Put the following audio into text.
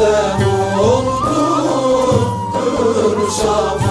Nerede oldu Gürşah'ım